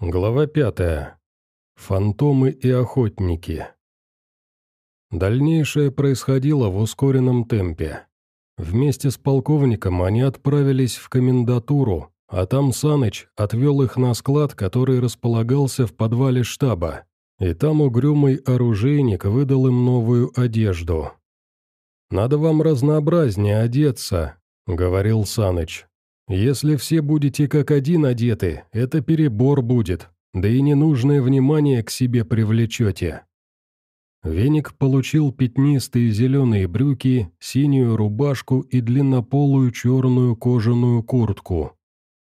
Глава пятая. Фантомы и охотники. Дальнейшее происходило в ускоренном темпе. Вместе с полковником они отправились в комендатуру, а там Саныч отвел их на склад, который располагался в подвале штаба, и там угрюмый оружейник выдал им новую одежду. «Надо вам разнообразнее одеться», — говорил Саныч. Если все будете как один одеты, это перебор будет, да и ненужное внимание к себе привлечете. Веник получил пятнистые зеленые брюки, синюю рубашку и длиннополую черную кожаную куртку.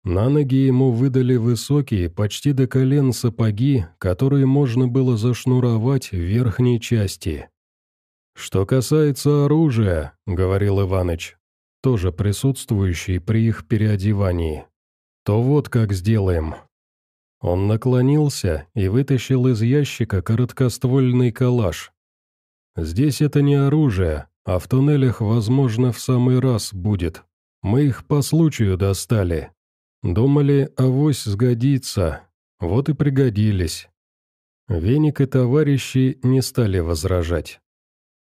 На ноги ему выдали высокие, почти до колен сапоги, которые можно было зашнуровать в верхней части. «Что касается оружия», — говорил Иваныч, тоже присутствующий при их переодевании. То вот как сделаем. Он наклонился и вытащил из ящика короткоствольный калаш. Здесь это не оружие, а в туннелях, возможно, в самый раз будет. Мы их по случаю достали. Думали, авось сгодится. Вот и пригодились. Веник и товарищи не стали возражать.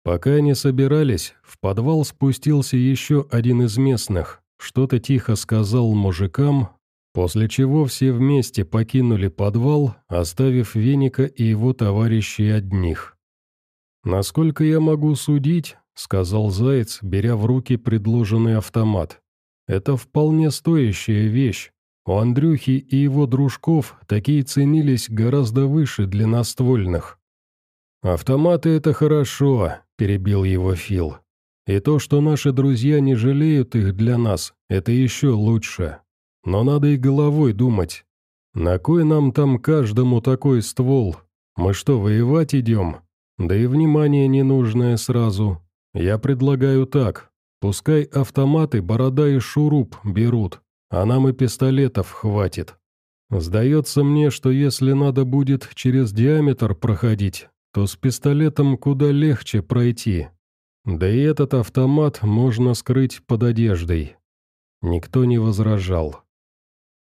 Пока они собирались, в подвал спустился еще один из местных, что-то тихо сказал мужикам, после чего все вместе покинули подвал, оставив Веника и его товарищей одних. «Насколько я могу судить», — сказал Заяц, беря в руки предложенный автомат, — «это вполне стоящая вещь. У Андрюхи и его дружков такие ценились гораздо выше длинноствольных». «Автоматы — это хорошо», перебил его Фил. «И то, что наши друзья не жалеют их для нас, это еще лучше. Но надо и головой думать. На кой нам там каждому такой ствол? Мы что, воевать идем? Да и внимание ненужное сразу. Я предлагаю так. Пускай автоматы, борода и шуруп берут, а нам и пистолетов хватит. Сдается мне, что если надо будет через диаметр проходить, то с пистолетом куда легче пройти. Да и этот автомат можно скрыть под одеждой. Никто не возражал.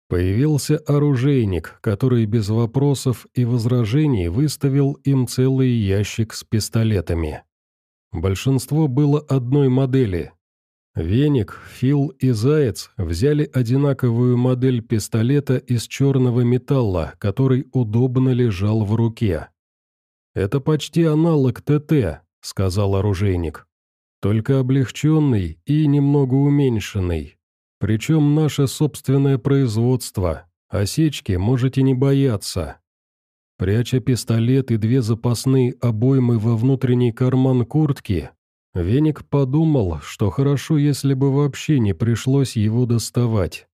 Появился оружейник, который без вопросов и возражений выставил им целый ящик с пистолетами. Большинство было одной модели. Веник, Фил и Заяц взяли одинаковую модель пистолета из черного металла, который удобно лежал в руке. «Это почти аналог ТТ», — сказал оружейник. «Только облегченный и немного уменьшенный. Причем наше собственное производство. Осечки можете не бояться». Пряча пистолет и две запасные обоймы во внутренний карман куртки, Веник подумал, что хорошо, если бы вообще не пришлось его доставать.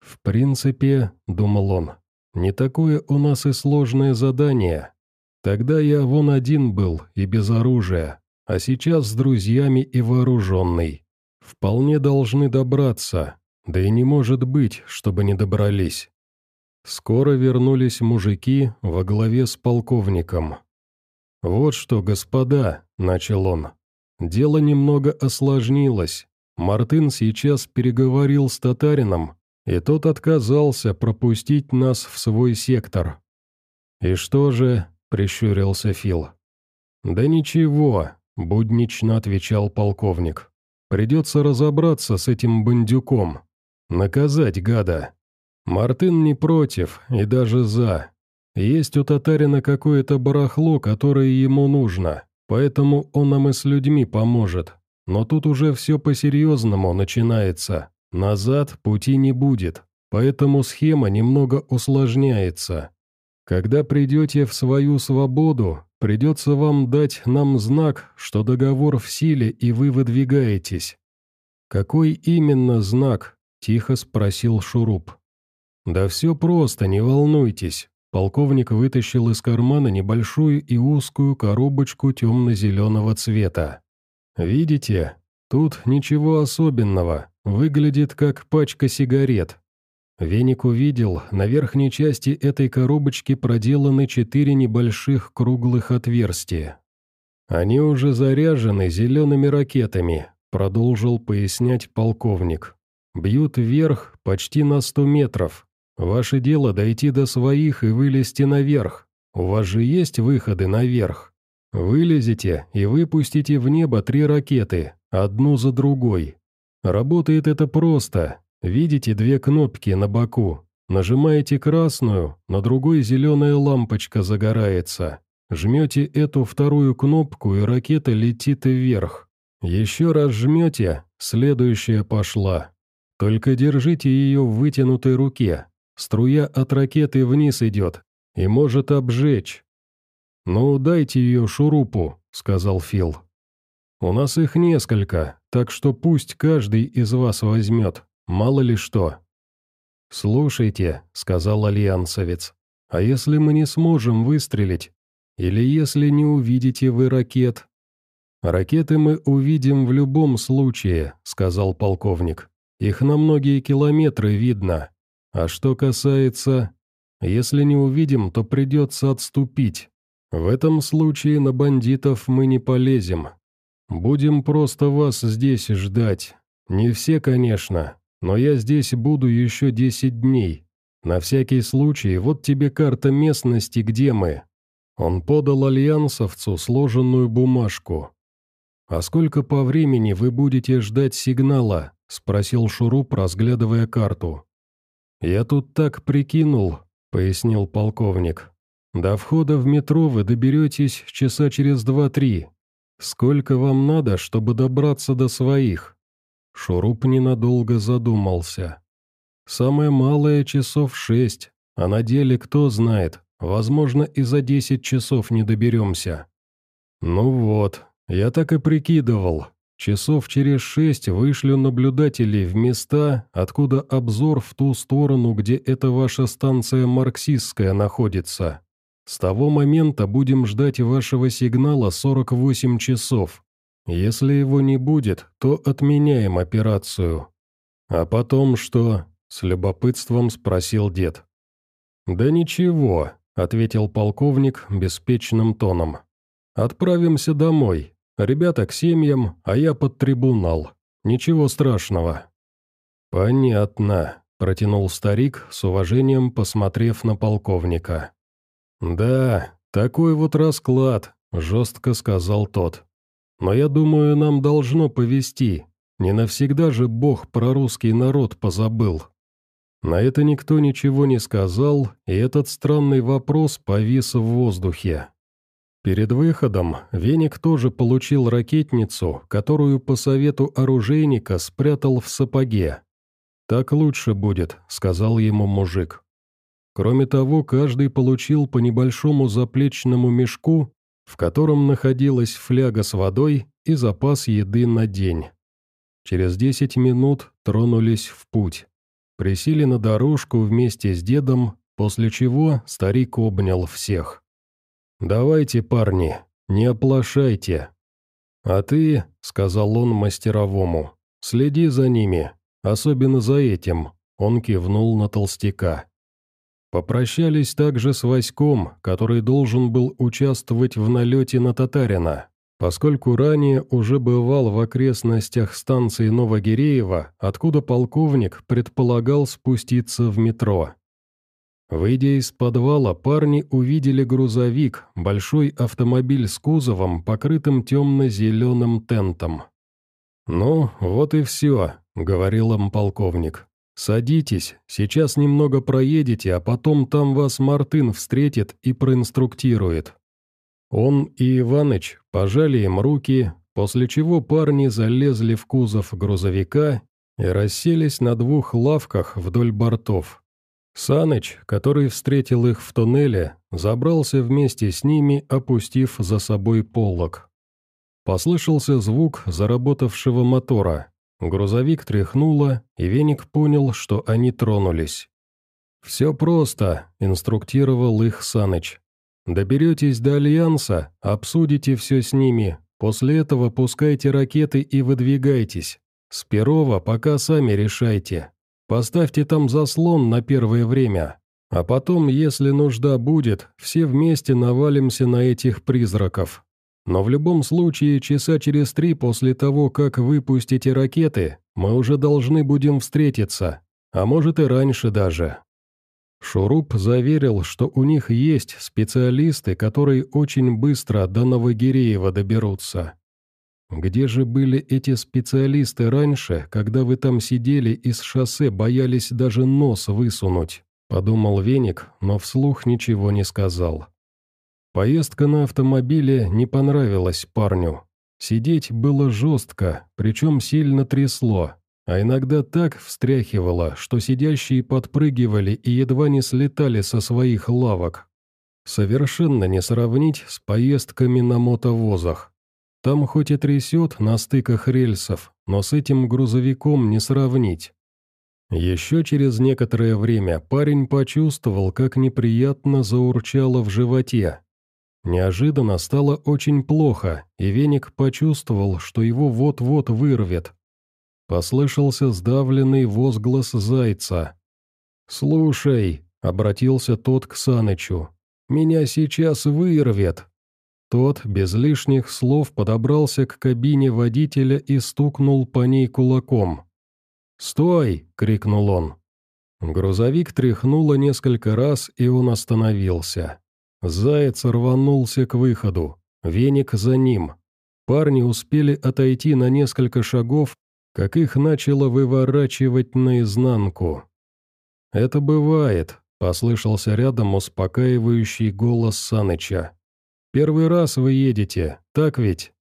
«В принципе, — думал он, — не такое у нас и сложное задание. Тогда я вон один был и без оружия, а сейчас с друзьями и вооруженный. Вполне должны добраться, да и не может быть, чтобы не добрались. Скоро вернулись мужики во главе с полковником. «Вот что, господа», — начал он, — «дело немного осложнилось. Мартын сейчас переговорил с татарином, и тот отказался пропустить нас в свой сектор. И что же, прищурился Фил. «Да ничего», — буднично отвечал полковник. «Придется разобраться с этим бандюком. Наказать гада. Мартын не против и даже за. Есть у татарина какое-то барахло, которое ему нужно, поэтому он нам и с людьми поможет. Но тут уже все по-серьезному начинается. Назад пути не будет, поэтому схема немного усложняется. Когда придете в свою свободу, придется вам дать нам знак, что договор в силе и вы выдвигаетесь». «Какой именно знак?» – тихо спросил Шуруп. «Да все просто, не волнуйтесь». Полковник вытащил из кармана небольшую и узкую коробочку темно-зеленого цвета. «Видите? Тут ничего особенного. Выглядит как пачка сигарет. Веник увидел, на верхней части этой коробочки проделаны четыре небольших круглых отверстия. «Они уже заряжены зелеными ракетами», — продолжил пояснять полковник. «Бьют вверх почти на сто метров. Ваше дело дойти до своих и вылезти наверх. У вас же есть выходы наверх. Вылезете и выпустите в небо три ракеты, одну за другой. Работает это просто. Видите две кнопки на боку. Нажимаете красную, на другой зеленая лампочка загорается. Жмете эту вторую кнопку, и ракета летит вверх. Еще раз жмете, следующая пошла. Только держите ее в вытянутой руке. Струя от ракеты вниз идет и может обжечь. «Ну, дайте ее шурупу», — сказал Фил. «У нас их несколько, так что пусть каждый из вас возьмет, мало ли что». «Слушайте», — сказал альянсовец, — «а если мы не сможем выстрелить? Или если не увидите вы ракет?» «Ракеты мы увидим в любом случае», — сказал полковник. «Их на многие километры видно. А что касается... Если не увидим, то придется отступить. В этом случае на бандитов мы не полезем. Будем просто вас здесь ждать. Не все, конечно, но я здесь буду еще десять дней. На всякий случай, вот тебе карта местности, где мы». Он подал альянсовцу сложенную бумажку. «А сколько по времени вы будете ждать сигнала?» — спросил Шуруп, разглядывая карту. «Я тут так прикинул», — пояснил полковник. «До входа в метро вы доберетесь часа через два-три. Сколько вам надо, чтобы добраться до своих?» Шуруп ненадолго задумался. «Самое малое часов шесть, а на деле кто знает, возможно, и за десять часов не доберемся». «Ну вот, я так и прикидывал. Часов через шесть вышлю наблюдателей в места, откуда обзор в ту сторону, где эта ваша станция марксистская находится. С того момента будем ждать вашего сигнала 48 часов. Если его не будет, то отменяем операцию. А потом что? С любопытством спросил дед. Да ничего, ответил полковник беспечным тоном. Отправимся домой. Ребята к семьям, а я под трибунал. Ничего страшного». «Понятно», — протянул старик, с уважением посмотрев на полковника. «Да, такой вот расклад», — жестко сказал тот. «Но я думаю, нам должно повести. Не навсегда же Бог про русский народ позабыл». На это никто ничего не сказал, и этот странный вопрос повис в воздухе. Перед выходом Веник тоже получил ракетницу, которую по совету оружейника спрятал в сапоге. «Так лучше будет», — сказал ему мужик. Кроме того, каждый получил по небольшому заплечному мешку, в котором находилась фляга с водой и запас еды на день. Через десять минут тронулись в путь. Присели на дорожку вместе с дедом, после чего старик обнял всех. «Давайте, парни, не оплошайте». «А ты», — сказал он мастеровому, — «следи за ними, особенно за этим», — он кивнул на толстяка. Попрощались также с Васьком, который должен был участвовать в налете на Татарина, поскольку ранее уже бывал в окрестностях станции Новогиреева, откуда полковник предполагал спуститься в метро. Выйдя из подвала, парни увидели грузовик, большой автомобиль с кузовом, покрытым темно-зеленым тентом. «Ну, вот и все», — говорил им полковник. «Садитесь, сейчас немного проедете, а потом там вас Мартын встретит и проинструктирует». Он и Иваныч пожали им руки, после чего парни залезли в кузов грузовика и расселись на двух лавках вдоль бортов. Саныч, который встретил их в туннеле, забрался вместе с ними, опустив за собой поллог. Послышался звук заработавшего мотора. Грузовик тряхнуло, и Веник понял, что они тронулись. «Все просто», — инструктировал их Саныч. «Доберетесь до Альянса, обсудите все с ними, после этого пускайте ракеты и выдвигайтесь. С Перова пока сами решайте. Поставьте там заслон на первое время, а потом, если нужда будет, все вместе навалимся на этих призраков. Но в любом случае, часа через три после того, как выпустите ракеты, мы уже должны будем встретиться, а может и раньше даже. Шуруп заверил, что у них есть специалисты, которые очень быстро до Новогиреева доберутся. Где же были эти специалисты раньше, когда вы там сидели и с шоссе боялись даже нос высунуть? Подумал Веник, но вслух ничего не сказал. Поездка на автомобиле не понравилась парню. Сидеть было жестко, причем сильно трясло, а иногда так встряхивало, что сидящие подпрыгивали и едва не слетали со своих лавок. Совершенно не сравнить с поездками на мотовозах. Там хоть и трясет на стыках рельсов, но с этим грузовиком не сравнить. Еще через некоторое время парень почувствовал, как неприятно заурчало в животе. Неожиданно стало очень плохо, и веник почувствовал, что его вот-вот вырвет. Послышался сдавленный возглас зайца. «Слушай», — обратился тот к Санычу, — «меня сейчас вырвет». Тот, без лишних слов, подобрался к кабине водителя и стукнул по ней кулаком. «Стой!» — крикнул он. Грузовик тряхнуло несколько раз, и он остановился. Заяц рванулся к выходу, веник за ним. Парни успели отойти на несколько шагов, как их начало выворачивать наизнанку. «Это бывает», — послышался рядом успокаивающий голос Саныча. Первый раз вы едете, так ведь?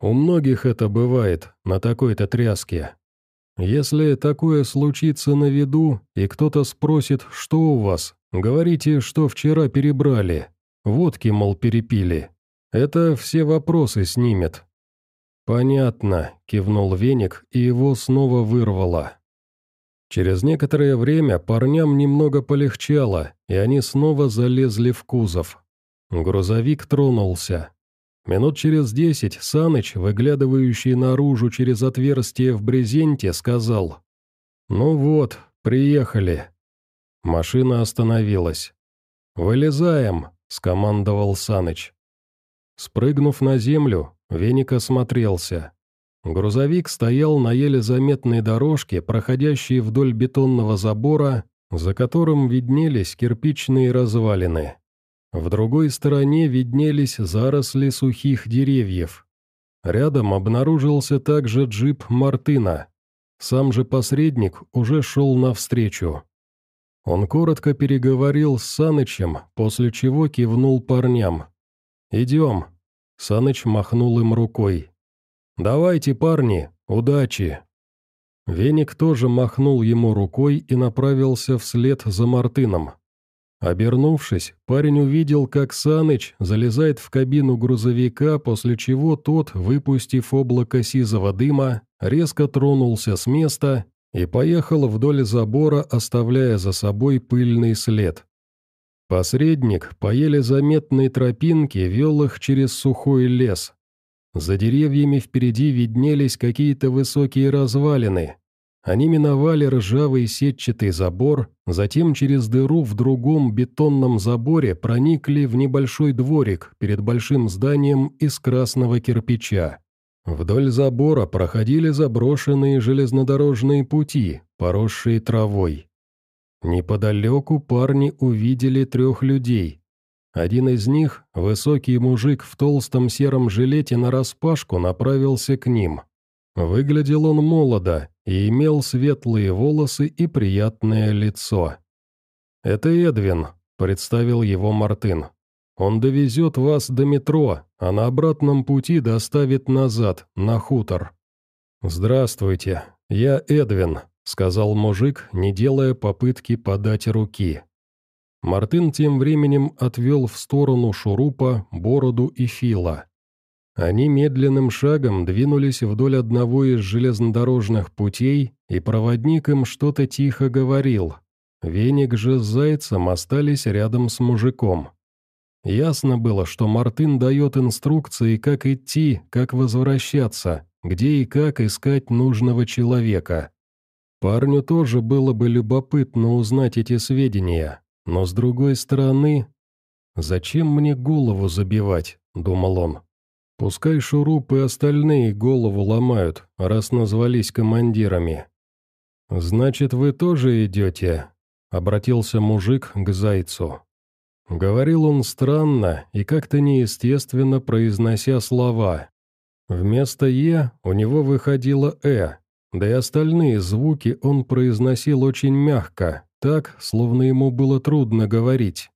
У многих это бывает на такой-то тряске. Если такое случится на виду, и кто-то спросит, что у вас, говорите, что вчера перебрали, водки, мол, перепили. Это все вопросы снимет». «Понятно», — кивнул веник, и его снова вырвало. Через некоторое время парням немного полегчало, и они снова залезли в кузов. Грузовик тронулся. Минут через десять Саныч, выглядывающий наружу через отверстие в брезенте, сказал «Ну вот, приехали». Машина остановилась. «Вылезаем», — скомандовал Саныч. Спрыгнув на землю, Веник осмотрелся. Грузовик стоял на еле заметной дорожке, проходящей вдоль бетонного забора, за которым виднелись кирпичные развалины. В другой стороне виднелись заросли сухих деревьев. Рядом обнаружился также джип Мартына. Сам же посредник уже шел навстречу. Он коротко переговорил с Санычем, после чего кивнул парням. «Идем». Саныч махнул им рукой. «Давайте, парни, удачи». Веник тоже махнул ему рукой и направился вслед за Мартыном. Обернувшись, парень увидел, как Саныч залезает в кабину грузовика, после чего тот, выпустив облако сизого дыма, резко тронулся с места и поехал вдоль забора, оставляя за собой пыльный след. Посредник по еле заметной тропинке вел их через сухой лес. За деревьями впереди виднелись какие-то высокие развалины, они миновали ржавый сетчатый забор, затем через дыру в другом бетонном заборе проникли в небольшой дворик перед большим зданием из красного кирпича. Вдоль забора проходили заброшенные железнодорожные пути, поросшие травой. Неподалеку парни увидели трех людей. Один из них, высокий мужик в толстом сером жилете нараспашку, направился к ним. Выглядел он молодо, и имел светлые волосы и приятное лицо. «Это Эдвин», — представил его Мартын. «Он довезет вас до метро, а на обратном пути доставит назад, на хутор». «Здравствуйте, я Эдвин», — сказал мужик, не делая попытки подать руки. Мартын тем временем отвел в сторону шурупа, бороду и фила. Они медленным шагом двинулись вдоль одного из железнодорожных путей, и проводник им что-то тихо говорил. Веник же с Зайцем остались рядом с мужиком. Ясно было, что Мартын дает инструкции, как идти, как возвращаться, где и как искать нужного человека. Парню тоже было бы любопытно узнать эти сведения, но с другой стороны... «Зачем мне голову забивать?» — думал он. Пускай Шуруп и остальные голову ломают, раз назвались командирами. «Значит, вы тоже идете?» — обратился мужик к зайцу. Говорил он странно и как-то неестественно произнося слова. Вместо «е» у него выходило «э», да и остальные звуки он произносил очень мягко, так, словно ему было трудно говорить.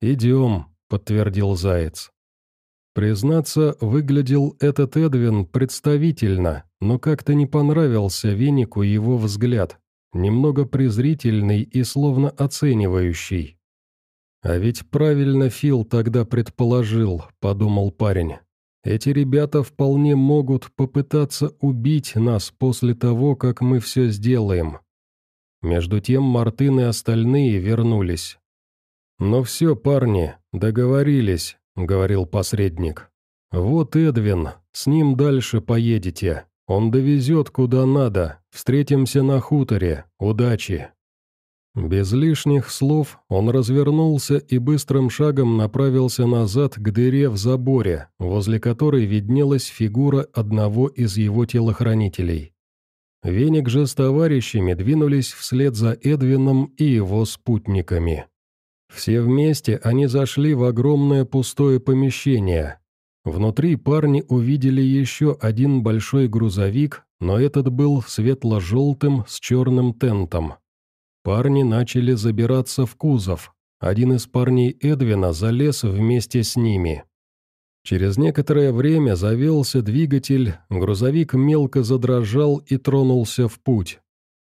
«Идем», — подтвердил Заяц. Признаться, выглядел этот Эдвин представительно, но как-то не понравился Венику его взгляд, немного презрительный и словно оценивающий. «А ведь правильно Фил тогда предположил», — подумал парень. «Эти ребята вполне могут попытаться убить нас после того, как мы все сделаем». Между тем Мартын и остальные вернулись. «Ну все, парни, договорились», — говорил посредник. «Вот Эдвин, с ним дальше поедете. Он довезет куда надо. Встретимся на хуторе. Удачи!» Без лишних слов он развернулся и быстрым шагом направился назад к дыре в заборе, возле которой виднелась фигура одного из его телохранителей. Веник же с товарищами двинулись вслед за Эдвином и его спутниками. Все вместе они зашли в огромное пустое помещение. Внутри парни увидели еще один большой грузовик, но этот был светло-желтым с черным тентом. Парни начали забираться в кузов. Один из парней Эдвина залез вместе с ними. Через некоторое время завелся двигатель, грузовик мелко задрожал и тронулся в путь.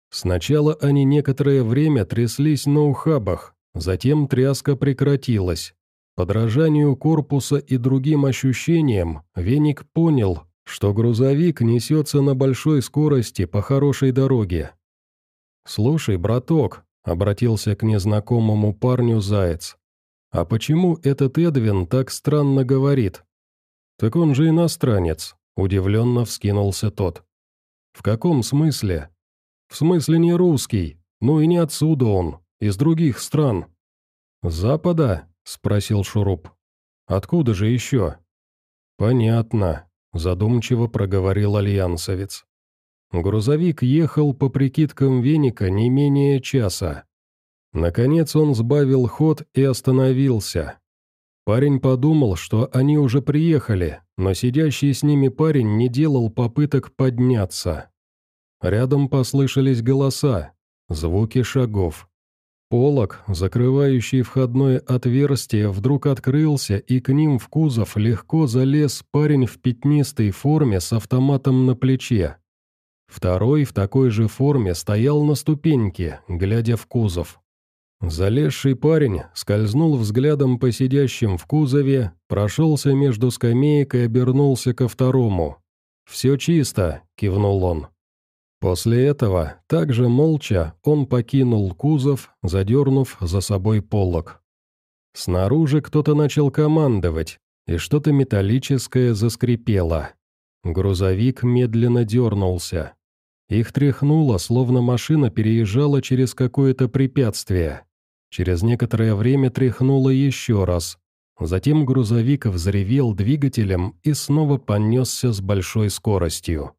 Сначала они некоторое время тряслись на ухабах, затем тряска прекратилась. Подражанию корпуса и другим ощущениям Веник понял, что грузовик несется на большой скорости по хорошей дороге. «Слушай, браток», — обратился к незнакомому парню Заяц, «А почему этот Эдвин так странно говорит?» «Так он же иностранец», — удивленно вскинулся тот. «В каком смысле?» «В смысле не русский, ну и не отсюда он, из других стран». «Запада?» — спросил Шуруп. «Откуда же еще?» «Понятно», — задумчиво проговорил альянсовец. Грузовик ехал по прикидкам веника не менее часа. Наконец он сбавил ход и остановился. Парень подумал, что они уже приехали, но сидящий с ними парень не делал попыток подняться. Рядом послышались голоса, звуки шагов. Полок, закрывающий входное отверстие, вдруг открылся, и к ним в кузов легко залез парень в пятнистой форме с автоматом на плече. Второй в такой же форме стоял на ступеньке, глядя в кузов. Залезший парень скользнул взглядом по сидящим в кузове, прошелся между скамеек и обернулся ко второму. «Все чисто», — кивнул он. После этого, также молча, он покинул кузов, задернув за собой полог. Снаружи кто-то начал командовать, и что-то металлическое заскрипело. Грузовик медленно дернулся. Их тряхнуло, словно машина переезжала через какое-то препятствие. Через некоторое время тряхнуло еще раз. Затем грузовик взревел двигателем и снова понесся с большой скоростью.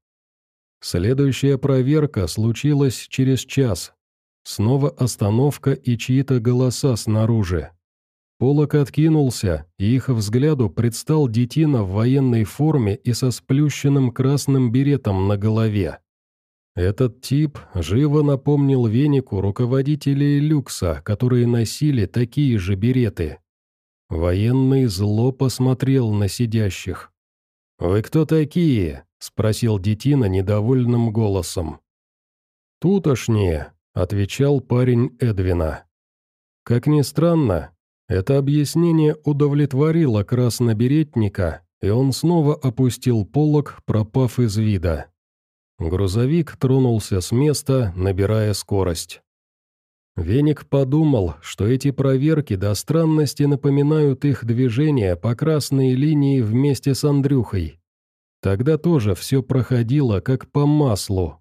Следующая проверка случилась через час. Снова остановка и чьи-то голоса снаружи. Полок откинулся, и их взгляду предстал детина в военной форме и со сплющенным красным беретом на голове. Этот тип живо напомнил Венику руководителей люкса, которые носили такие же береты. Военный зло посмотрел на сидящих. «Вы кто такие?» — спросил Детина недовольным голосом. «Тутошние», — отвечал парень Эдвина. Как ни странно, это объяснение удовлетворило красноберетника, и он снова опустил полог, пропав из вида. Грузовик тронулся с места, набирая скорость. Веник подумал, что эти проверки до странности напоминают их движение по красной линии вместе с Андрюхой. Тогда тоже все проходило как по маслу.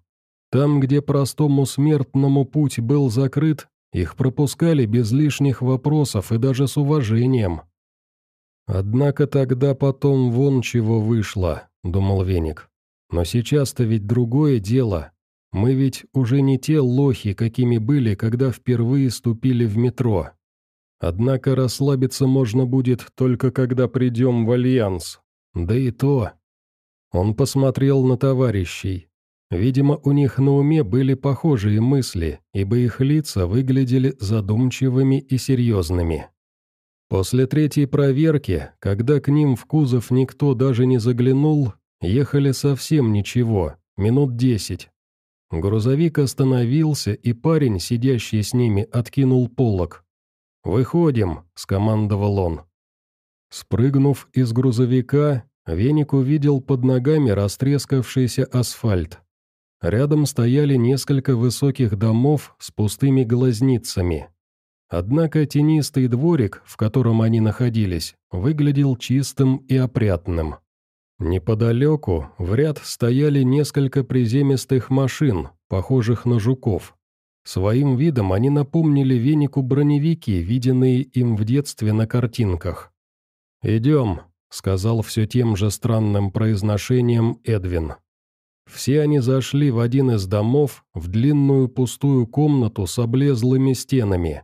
Там, где простому смертному путь был закрыт, их пропускали без лишних вопросов и даже с уважением. «Однако тогда потом вон чего вышло», — думал Веник. Но сейчас-то ведь другое дело. мы ведь уже не те лохи, какими были, когда впервые ступили в метро. Однако расслабиться можно будет только когда придем в Альянс. Да и то. Он посмотрел на товарищей. Видимо, у них на уме были похожие мысли, ибо их лица выглядели задумчивыми и серьезными. После третьей проверки, когда к ним в кузов никто даже не заглянул, ехали совсем ничего, минут десять. Грузовик остановился, и парень, сидящий с ними, откинул полог. «Выходим», — скомандовал он. Спрыгнув из грузовика, Веник увидел под ногами растрескавшийся асфальт. Рядом стояли несколько высоких домов с пустыми глазницами. Однако тенистый дворик, в котором они находились, выглядел чистым и опрятным. Неподалеку в ряд стояли несколько приземистых машин, похожих на жуков. Своим видом они напомнили венику броневики, виденные им в детстве на картинках. «Идем», — сказал все тем же странным произношением Эдвин. Все они зашли в один из домов, в длинную пустую комнату с облезлыми стенами.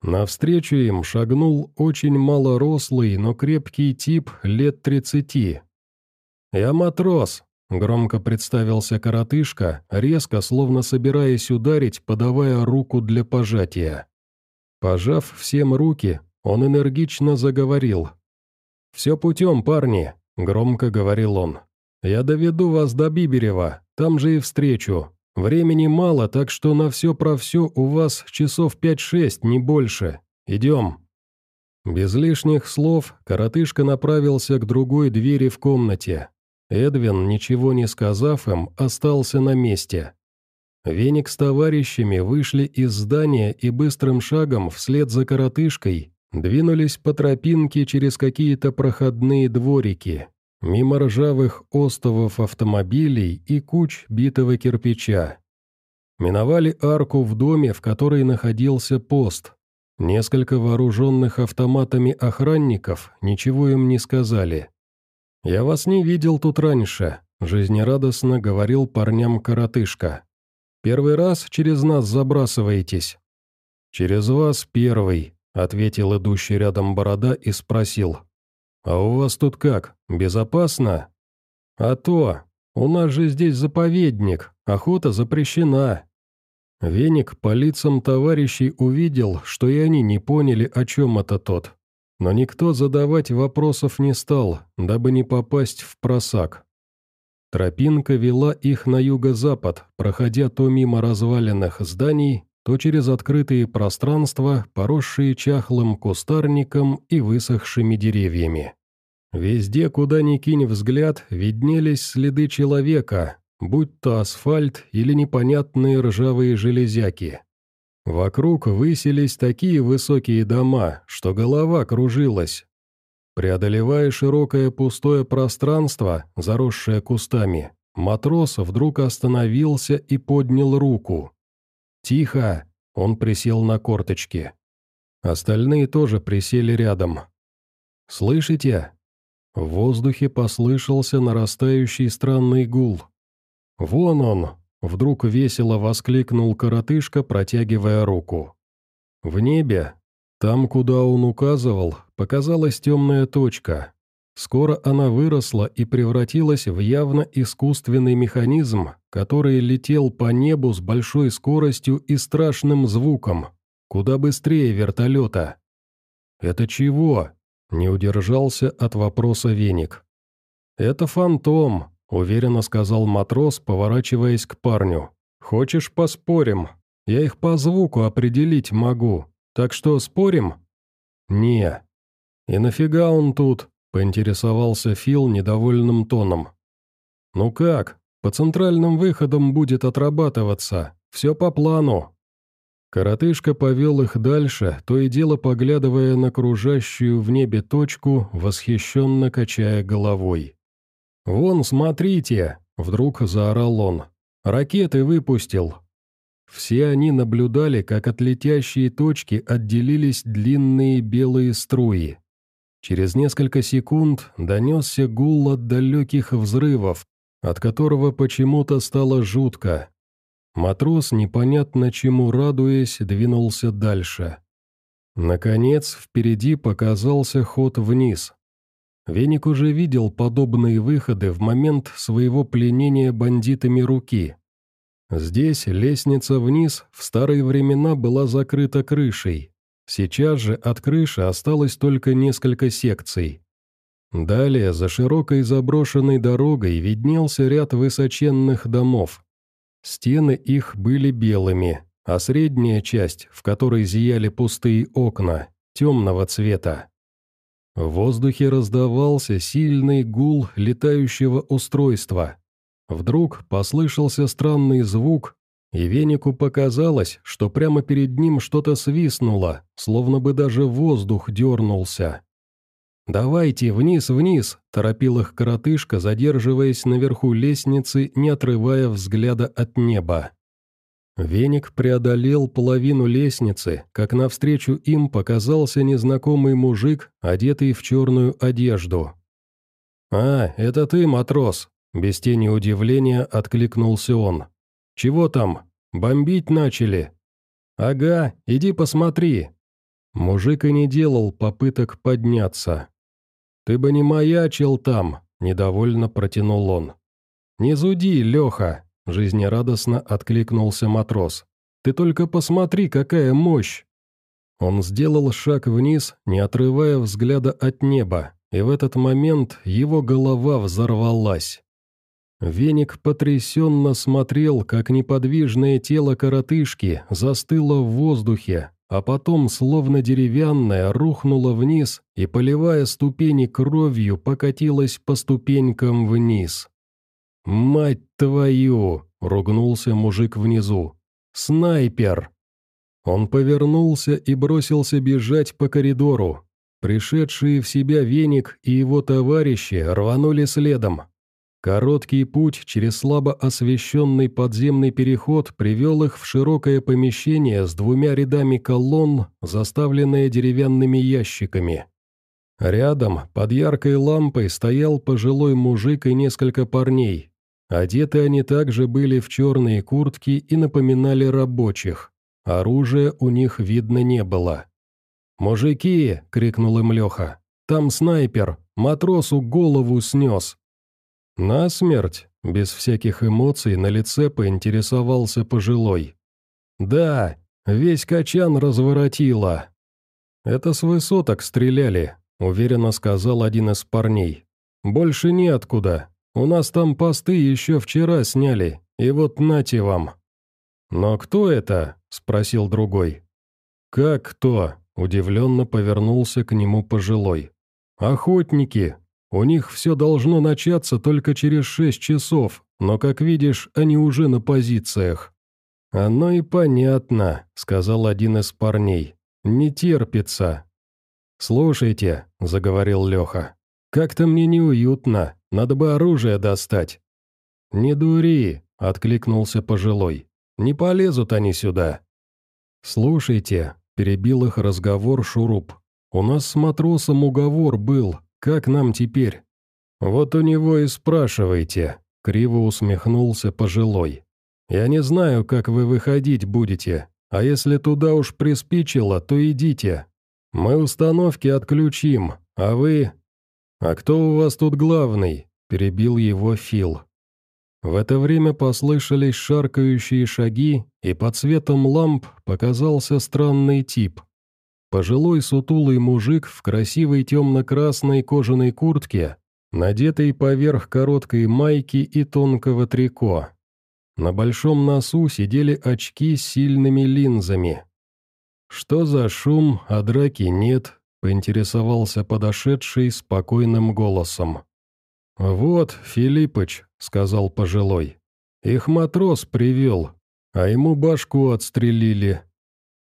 Навстречу им шагнул очень малорослый, но крепкий тип лет тридцати. «Я матрос», — громко представился коротышка, резко, словно собираясь ударить, подавая руку для пожатия. Пожав всем руки, он энергично заговорил. «Все путем, парни», — громко говорил он. «Я доведу вас до Биберева, там же и встречу. Времени мало, так что на все про все у вас часов пять-шесть, не больше. Идем». Без лишних слов коротышка направился к другой двери в комнате. Эдвин, ничего не сказав им, остался на месте. Веник с товарищами вышли из здания и быстрым шагом вслед за коротышкой двинулись по тропинке через какие-то проходные дворики, мимо ржавых остовов автомобилей и куч битого кирпича. Миновали арку в доме, в которой находился пост. Несколько вооруженных автоматами охранников ничего им не сказали. «Я вас не видел тут раньше», — жизнерадостно говорил парням коротышка. «Первый раз через нас забрасываетесь». «Через вас первый», — ответил идущий рядом борода и спросил. «А у вас тут как, безопасно?» «А то, у нас же здесь заповедник, охота запрещена». Веник по лицам товарищей увидел, что и они не поняли, о чем это тот. Но никто задавать вопросов не стал, дабы не попасть в просак. Тропинка вела их на юго-запад, проходя то мимо разваленных зданий, то через открытые пространства, поросшие чахлым кустарником и высохшими деревьями. Везде, куда ни кинь взгляд, виднелись следы человека, будь то асфальт или непонятные ржавые железяки. Вокруг высились такие высокие дома, что голова кружилась. Преодолевая широкое пустое пространство, заросшее кустами, матрос вдруг остановился и поднял руку. «Тихо!» — он присел на корточки. Остальные тоже присели рядом. «Слышите?» В воздухе послышался нарастающий странный гул. «Вон он!» — вдруг весело воскликнул коротышка, протягивая руку. В небе, там, куда он указывал, показалась темная точка. Скоро она выросла и превратилась в явно искусственный механизм, который летел по небу с большой скоростью и страшным звуком, куда быстрее вертолета. «Это чего?» – не удержался от вопроса веник. «Это фантом», – уверенно сказал матрос, поворачиваясь к парню. «Хочешь, поспорим? Я их по звуку определить могу. Так что, спорим?» «Не». «И нафига он тут?» – поинтересовался Фил недовольным тоном. «Ну как, по центральным выходам будет отрабатываться. Все по плану». Коротышка повел их дальше, то и дело поглядывая на кружащую в небе точку, восхищенно качая головой. «Вон, смотрите!» — вдруг заорал он. «Ракеты выпустил!» Все они наблюдали, как от летящей точки отделились длинные белые струи. Через несколько секунд донесся гул от далеких взрывов, от которого почему-то стало жутко. Матрос, непонятно чему радуясь, двинулся дальше. Наконец, впереди показался ход вниз. Веник уже видел подобные выходы в момент своего пленения бандитами руки. Здесь лестница вниз в старые времена была закрыта крышей. Сейчас же от крыши осталось только несколько секций. Далее, за широкой заброшенной дорогой виднелся ряд высоченных домов. Стены их были белыми, а средняя часть, в которой зияли пустые окна, темного цвета. В воздухе раздавался сильный гул летающего устройства. Вдруг послышался странный звук, и венику показалось, что прямо перед ним что-то свистнуло, словно бы даже воздух дернулся. «Давайте, вниз, вниз!» – торопил их коротышка, задерживаясь наверху лестницы, не отрывая взгляда от неба. Веник преодолел половину лестницы, как навстречу им показался незнакомый мужик, одетый в черную одежду. «А, это ты, матрос!» – без тени удивления откликнулся он. «Чего там? Бомбить начали?» «Ага, иди посмотри!» Мужик и не делал попыток подняться. «Ты бы не маячил там», — недовольно протянул он. «Не зуди, Леха», — жизнерадостно откликнулся матрос. «Ты только посмотри, какая мощь!» Он сделал шаг вниз, не отрывая взгляда от неба, и в этот момент его голова взорвалась. Веник потрясенно смотрел, как неподвижное тело коротышки застыло в воздухе, а потом, словно деревянная, рухнула вниз и, поливая ступени кровью, покатилась по ступенькам вниз. «Мать твою!» — ругнулся мужик внизу. «Снайпер!» Он повернулся и бросился бежать по коридору. Пришедшие в себя веник и его товарищи рванули следом, Короткий путь через слабо освещенный подземный переход привел их в широкое помещение с двумя рядами колонн, заставленное деревянными ящиками. Рядом, под яркой лампой, стоял пожилой мужик и несколько парней. Одеты они также были в черные куртки и напоминали рабочих. Оружия у них видно не было. «Мужики!» — крикнул им Леха. «Там снайпер! Матросу голову снес!» «На смерть?» – без всяких эмоций на лице поинтересовался пожилой. «Да, весь качан разворотило». «Это с высоток стреляли», – уверенно сказал один из парней. «Больше неоткуда. У нас там посты еще вчера сняли, и вот нате вам». «Но кто это?» – спросил другой. «Как кто?» – удивленно повернулся к нему пожилой. «Охотники, у них все должно начаться только через шесть часов, но, как видишь, они уже на позициях». «Оно и понятно», — сказал один из парней. «Не терпится». «Слушайте», — заговорил Леха, — «как-то мне неуютно, надо бы оружие достать». «Не дури», — откликнулся пожилой. «Не полезут они сюда». «Слушайте», — перебил их разговор Шуруп. «У нас с матросом уговор был, как нам теперь?» «Вот у него и спрашивайте», — криво усмехнулся пожилой. «Я не знаю, как вы выходить будете, а если туда уж приспичило, то идите. Мы установки отключим, а вы...» «А кто у вас тут главный?» — перебил его Фил. В это время послышались шаркающие шаги, и под светом ламп показался странный тип — Пожилой сутулый мужик в красивой темно-красной кожаной куртке, надетой поверх короткой майки и тонкого трико. На большом носу сидели очки с сильными линзами. «Что за шум, а драки нет?» — поинтересовался подошедший спокойным голосом. «Вот, Филиппыч», — сказал пожилой, — «их матрос привел, а ему башку отстрелили,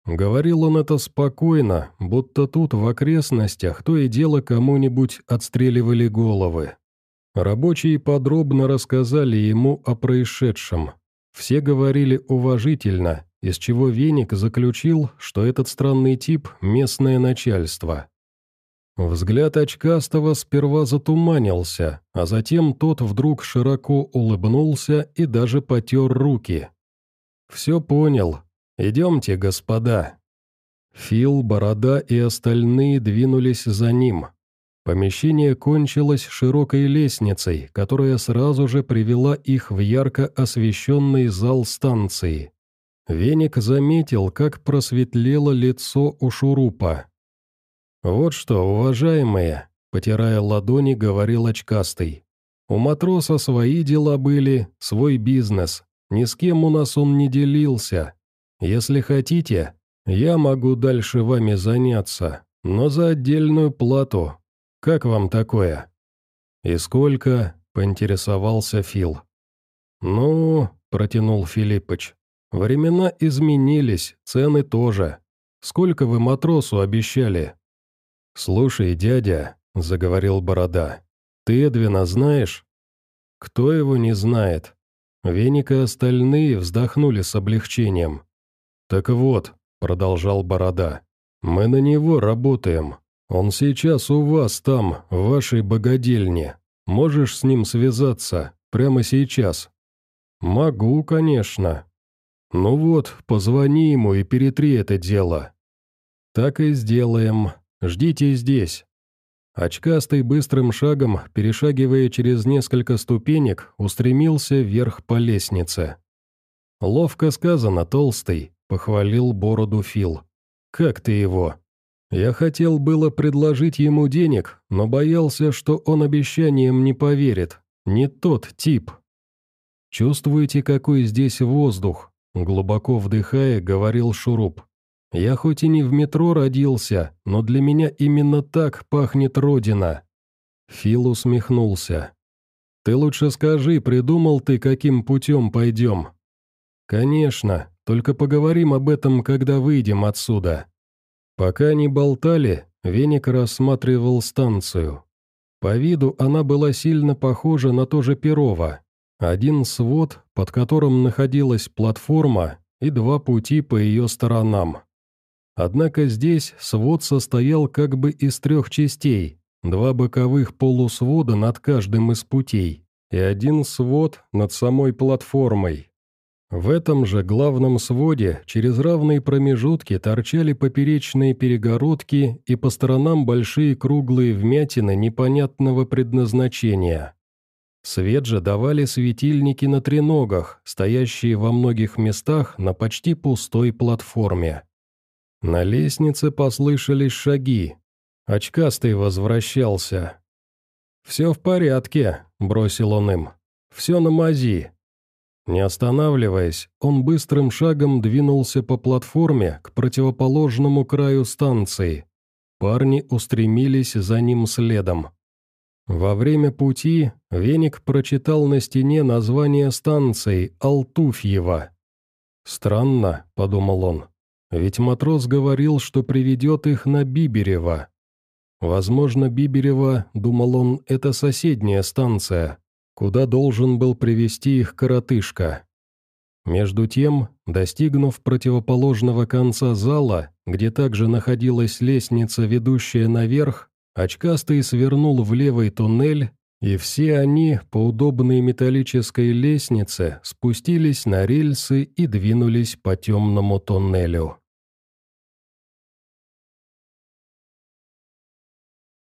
Говорил он это спокойно, будто тут в окрестностях то и дело кому-нибудь отстреливали головы. Рабочие подробно рассказали ему о происшедшем. Все говорили уважительно, из чего Веник заключил, что этот странный тип – местное начальство. Взгляд очкастого сперва затуманился, а затем тот вдруг широко улыбнулся и даже потер руки. «Все понял. Идемте, господа». Фил, Борода и остальные двинулись за ним. Помещение кончилось широкой лестницей, которая сразу же привела их в ярко освещенный зал станции. Веник заметил, как просветлело лицо у шурупа. «Вот что, уважаемые», — потирая ладони, говорил очкастый. «У матроса свои дела были, свой бизнес. Ни с кем у нас он не делился. Если хотите, я могу дальше вами заняться, но за отдельную плату. Как вам такое?» «И сколько?» — поинтересовался Фил. «Ну...» — протянул Филиппыч. «Времена изменились, цены тоже. Сколько вы матросу обещали?» «Слушай, дядя», — заговорил Борода, — «ты Эдвина знаешь?» «Кто его не знает?» Веник и остальные вздохнули с облегчением. «Так вот», — продолжал Борода, — «мы на него работаем. Он сейчас у вас там, в вашей богадельне. Можешь с ним связаться, прямо сейчас?» «Могу, конечно». «Ну вот, позвони ему и перетри это дело». «Так и сделаем», Ждите здесь». Очкастый быстрым шагом, перешагивая через несколько ступенек, устремился вверх по лестнице. «Ловко сказано, толстый», — похвалил бороду Фил. «Как ты его?» Я хотел было предложить ему денег, но боялся, что он обещаниям не поверит. Не тот тип. «Чувствуете, какой здесь воздух?» Глубоко вдыхая, говорил Шуруп. Я хоть и не в метро родился, но для меня именно так пахнет Родина». Фил усмехнулся. «Ты лучше скажи, придумал ты, каким путем пойдем?» «Конечно, только поговорим об этом, когда выйдем отсюда». Пока они болтали, Веник рассматривал станцию. По виду она была сильно похожа на то же Перово. Один свод, под которым находилась платформа, и два пути по ее сторонам. Однако здесь свод состоял как бы из трех частей, два боковых полусвода над каждым из путей и один свод над самой платформой. В этом же главном своде через равные промежутки торчали поперечные перегородки и по сторонам большие круглые вмятины непонятного предназначения. Свет же давали светильники на треногах, стоящие во многих местах на почти пустой платформе. На лестнице послышались шаги. Очкастый возвращался. «Все в порядке», — бросил он им. «Все на мази». Не останавливаясь, он быстрым шагом двинулся по платформе к противоположному краю станции. Парни устремились за ним следом. Во время пути Веник прочитал на стене название станции Алтуфьева. «Странно», — подумал он, ведь матрос говорил, что приведет их на Биберево. Возможно, Биберево, думал он, это соседняя станция, куда должен был привести их коротышка. Между тем, достигнув противоположного конца зала, где также находилась лестница, ведущая наверх, очкастый свернул в левый туннель, и все они по удобной металлической лестнице спустились на рельсы и двинулись по темному туннелю.